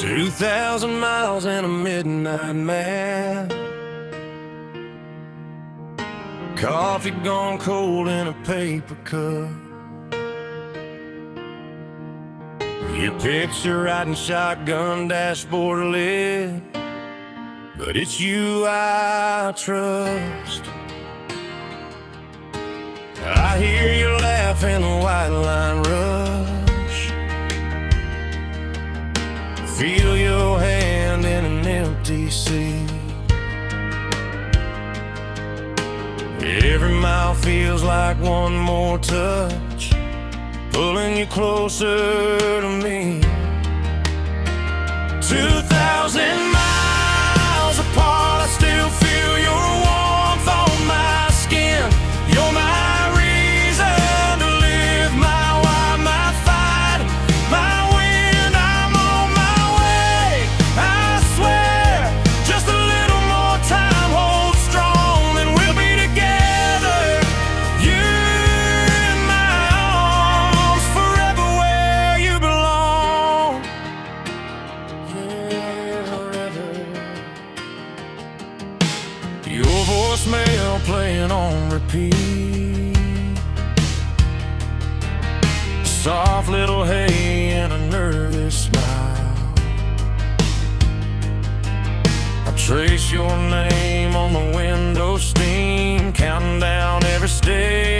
2,000 miles and a midnight man. Coffee gone cold in a paper cup. You picture riding shotgun dashboard lid, but it's you I trust. I hear you laugh in the white line. DC. Every mile feels like one more touch, pulling you closer to me. 2,000 voicemail playing on repeat. Soft little hey and a nervous smile. I trace your name on the window steam, counting down every step.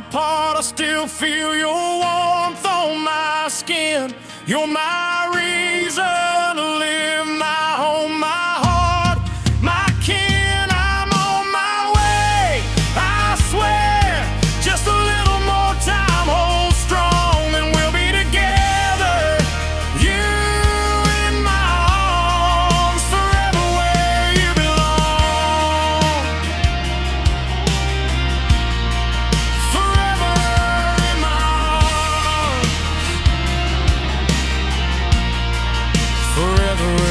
apart, I still feel your warmth on my skin. You're my reason. forever.